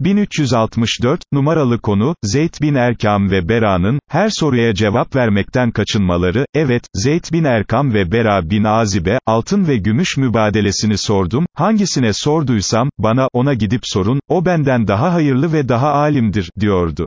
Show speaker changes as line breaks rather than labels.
1364, numaralı konu, Zeyd bin Erkam ve Bera'nın, her soruya cevap vermekten kaçınmaları, evet, Zeyd bin Erkam ve Bera bin Azib'e, altın ve gümüş mübadelesini sordum, hangisine sorduysam, bana, ona gidip sorun, o benden daha hayırlı ve daha alimdir, diyordu.